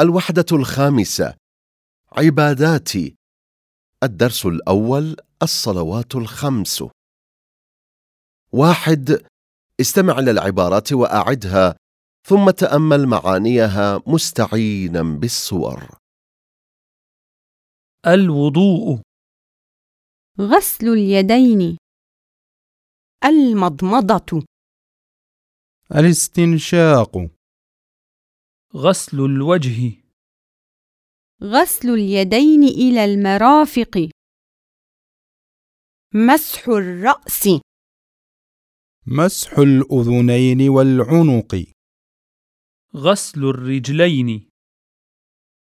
الوحدة الخامسة. عباداتي. الدرس الأول الصلوات الخمس. واحد استمع إلى العبارات وأعدها ثم تأمل معانيها مستعينا بالصور. الوضوء. غسل اليدين. المضمضة. الاستنشاق. غسل الوجه. غسل اليدين إلى المرافق. مسح الرأس. مسح الأذنين والعنق. غسل الرجلين.